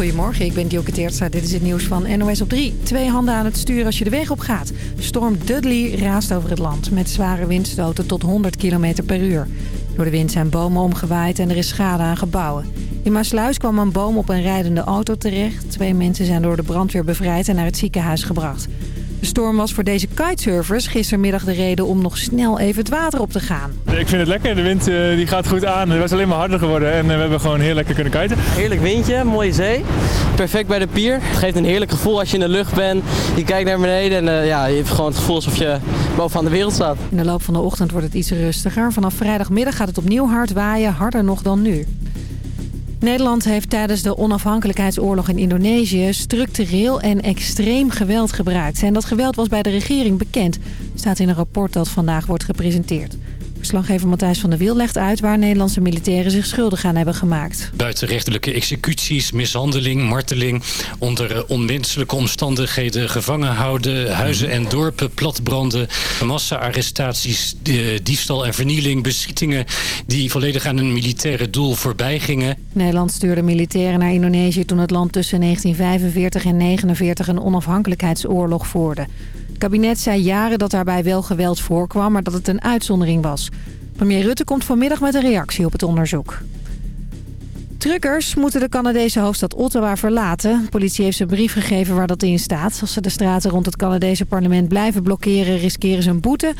Goedemorgen, ik ben Dielke Teertstra. Dit is het nieuws van NOS op 3. Twee handen aan het stuur als je de weg op gaat. Storm Dudley raast over het land met zware windstoten tot 100 km per uur. Door de wind zijn bomen omgewaaid en er is schade aan gebouwen. In Maasluis kwam een boom op een rijdende auto terecht. Twee mensen zijn door de brandweer bevrijd en naar het ziekenhuis gebracht. De storm was voor deze kitesurfers gistermiddag de reden om nog snel even het water op te gaan. Ik vind het lekker. De wind eh, die gaat goed aan. Het was alleen maar harder geworden en eh, we hebben gewoon heel lekker kunnen kiten. Heerlijk windje, mooie zee. Perfect bij de pier. Het geeft een heerlijk gevoel als je in de lucht bent. Je kijkt naar beneden en uh, ja, je hebt gewoon het gevoel alsof je bovenaan de wereld staat. In de loop van de ochtend wordt het iets rustiger. Vanaf vrijdagmiddag gaat het opnieuw hard waaien, harder nog dan nu. Nederland heeft tijdens de onafhankelijkheidsoorlog in Indonesië structureel en extreem geweld gebruikt. En dat geweld was bij de regering bekend, staat in een rapport dat vandaag wordt gepresenteerd. Verslaggever Matthijs van der Wiel legt uit waar Nederlandse militairen zich schuldig aan hebben gemaakt. Buitenrechtelijke executies, mishandeling, marteling, onder eh, onmenselijke omstandigheden gevangen houden, huizen en dorpen platbranden, massa-arrestaties, diefstal en vernieling, beschietingen die volledig aan een militaire doel voorbij gingen. Nederland stuurde militairen naar Indonesië toen het land tussen 1945 en 1949 een onafhankelijkheidsoorlog voerde. Kabinet zei jaren dat daarbij wel geweld voorkwam, maar dat het een uitzondering was. Premier Rutte komt vanmiddag met een reactie op het onderzoek. Truckers moeten de Canadese hoofdstad Ottawa verlaten. De politie heeft ze een brief gegeven waar dat in staat. Als ze de straten rond het Canadese parlement blijven blokkeren... riskeren ze een boete,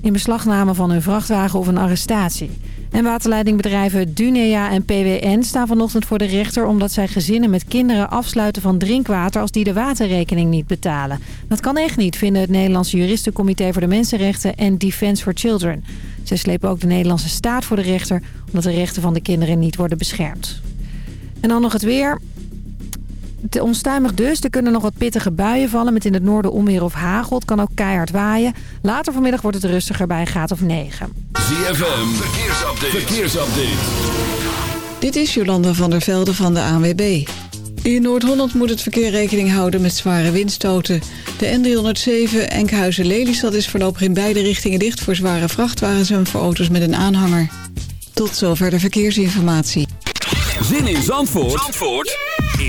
in beslagname van hun vrachtwagen of een arrestatie. En waterleidingbedrijven Dunea en PWN staan vanochtend voor de rechter... omdat zij gezinnen met kinderen afsluiten van drinkwater... als die de waterrekening niet betalen. Dat kan echt niet, vinden het Nederlandse Juristencomité voor de Mensenrechten... en Defence for Children. Zij slepen ook de Nederlandse staat voor de rechter... omdat de rechten van de kinderen niet worden beschermd. En dan nog het weer. Het onstuimig dus. Er kunnen nog wat pittige buien vallen met in het noorden onweer of hagel. Het kan ook keihard waaien. Later vanmiddag wordt het rustiger bij een graad of 9. ZFM, verkeersupdate. verkeersupdate. Dit is Jolanda van der Velde van de ANWB. In Noord-Holland moet het verkeer rekening houden met zware windstoten. De N307 Enkhuizen-Lelystad is voorlopig in beide richtingen dicht... voor zware vrachtwagens en voor auto's met een aanhanger. Tot zover de verkeersinformatie. Zin in Zandvoort, Zandvoort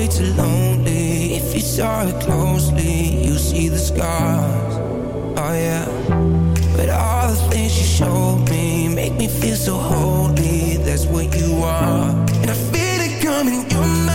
way too lonely. If you saw it closely, you see the scars. Oh yeah. But all the things you showed me make me feel so holy. That's what you are, and I feel it coming. You're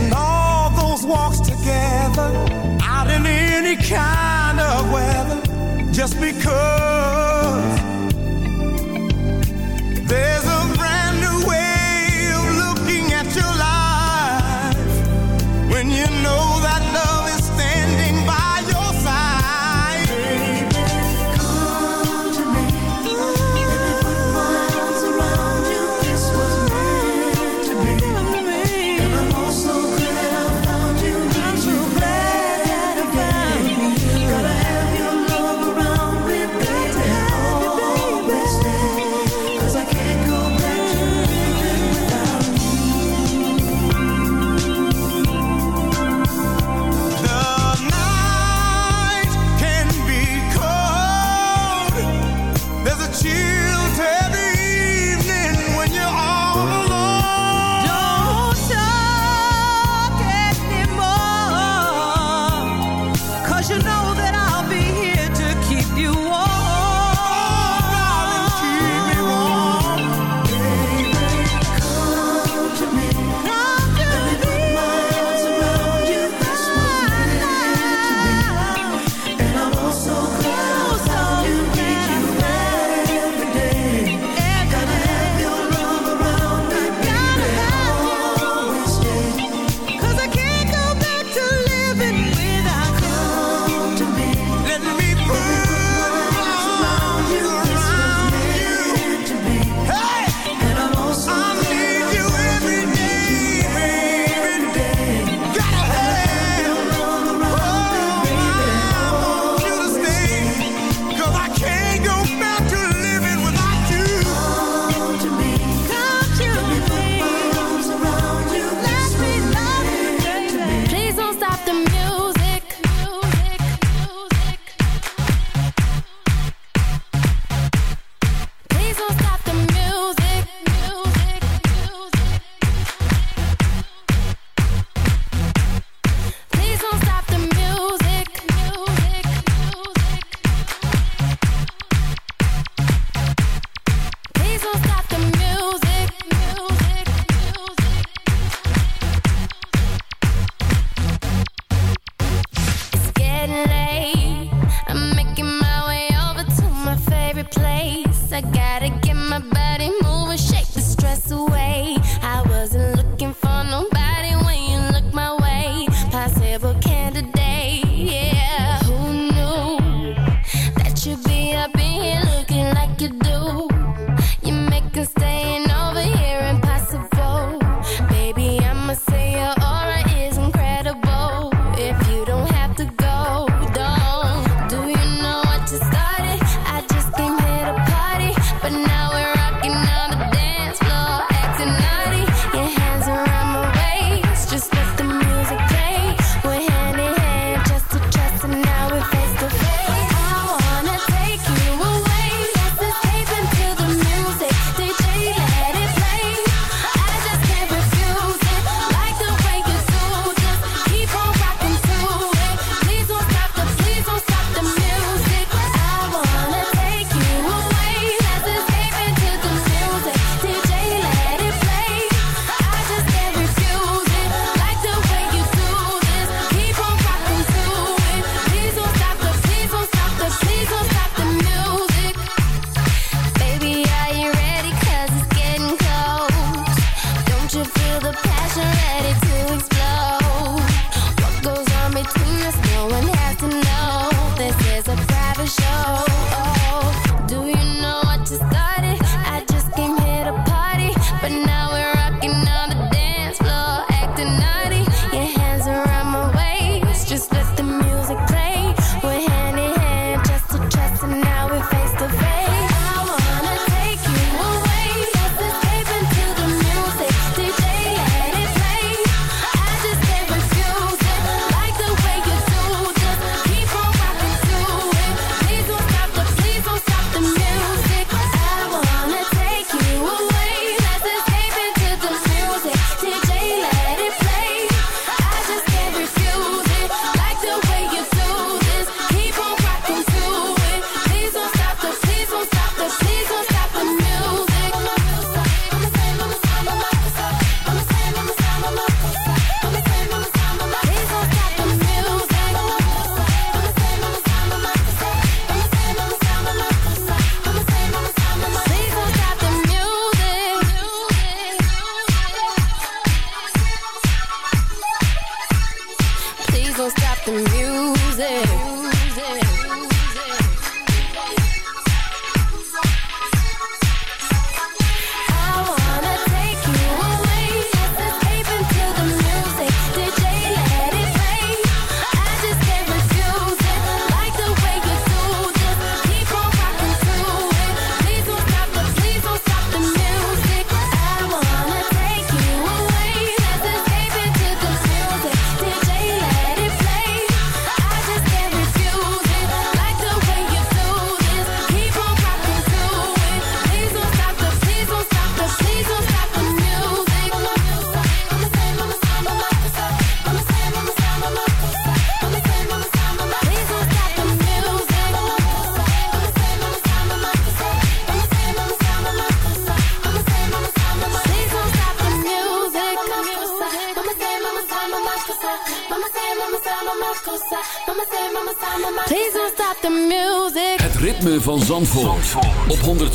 And all those walks together, out in any kind of weather, just because.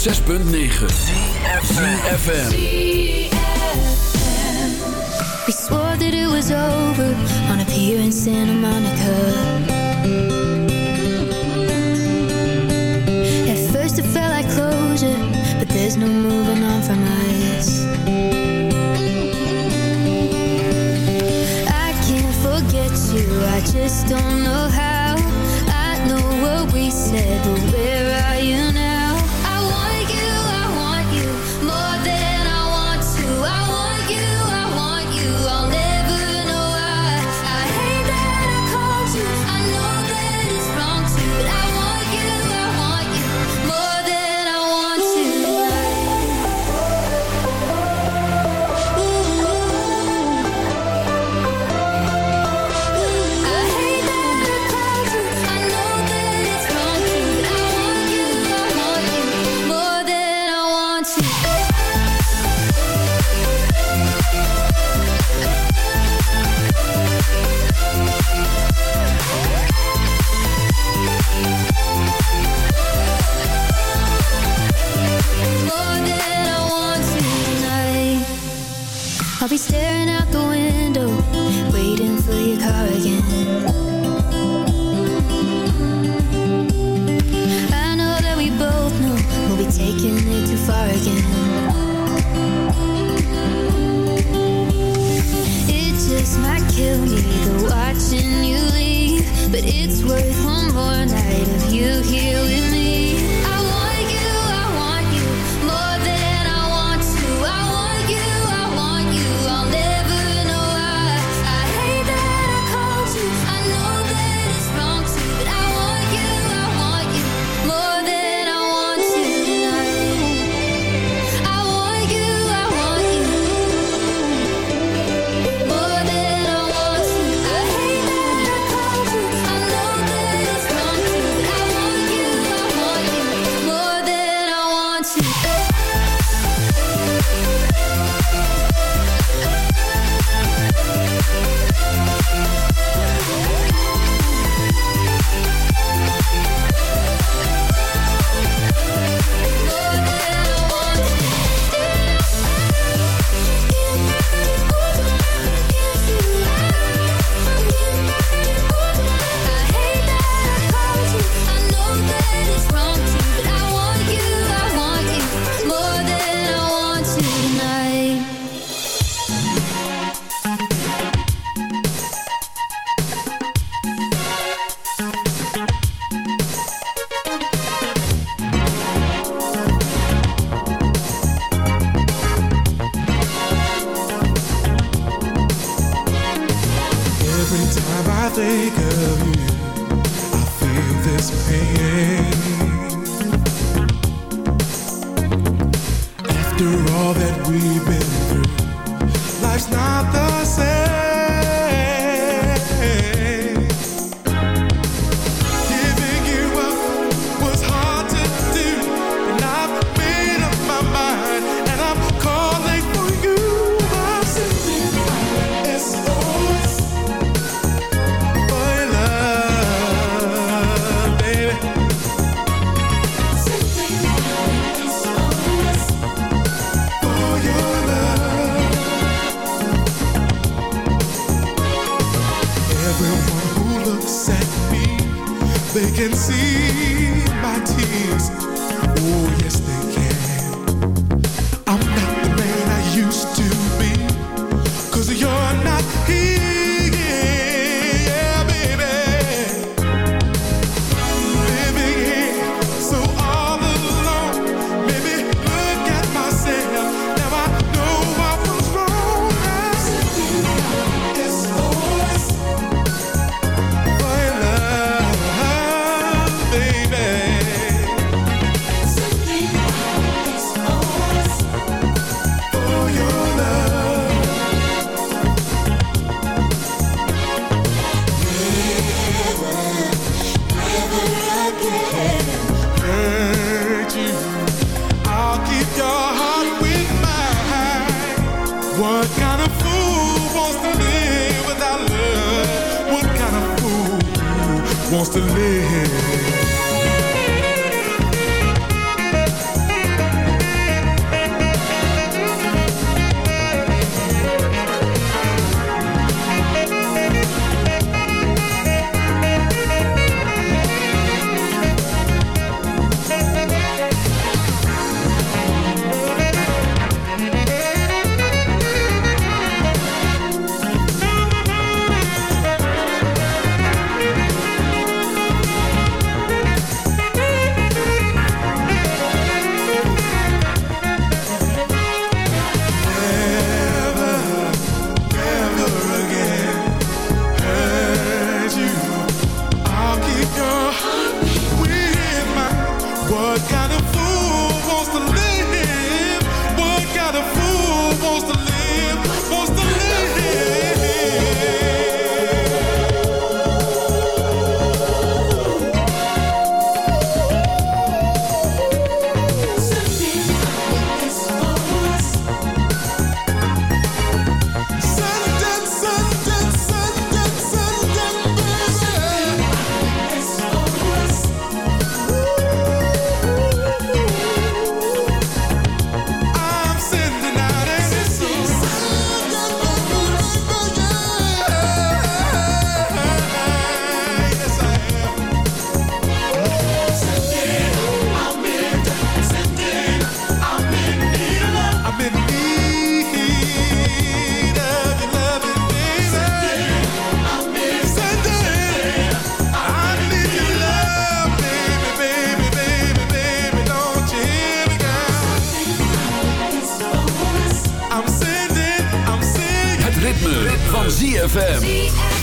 6.9 wants to live? ZFM.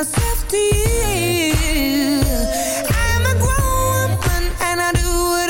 myself to you. I'm a grown woman and I do what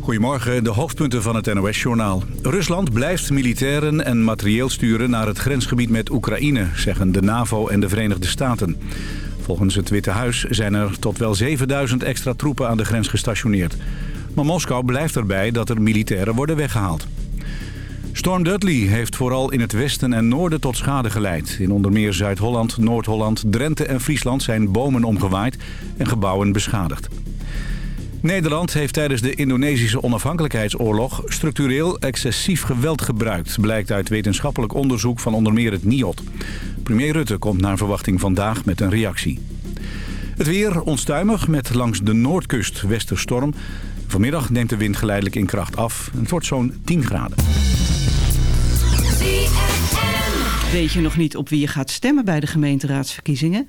Goedemorgen, de hoofdpunten van het NOS-journaal. Rusland blijft militairen en materieel sturen naar het grensgebied met Oekraïne... zeggen de NAVO en de Verenigde Staten. Volgens het Witte Huis zijn er tot wel 7000 extra troepen aan de grens gestationeerd. Maar Moskou blijft erbij dat er militairen worden weggehaald. Storm Dudley heeft vooral in het westen en noorden tot schade geleid. In onder meer Zuid-Holland, Noord-Holland, Drenthe en Friesland zijn bomen omgewaaid en gebouwen beschadigd. Nederland heeft tijdens de Indonesische onafhankelijkheidsoorlog structureel excessief geweld gebruikt, blijkt uit wetenschappelijk onderzoek van onder meer het NIOD. Premier Rutte komt naar verwachting vandaag met een reactie. Het weer onstuimig met langs de noordkust westerstorm. Vanmiddag neemt de wind geleidelijk in kracht af. Het wordt zo'n 10 graden. Weet je nog niet op wie je gaat stemmen bij de gemeenteraadsverkiezingen?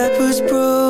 that was broken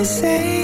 the same.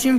passion,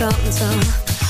something, something.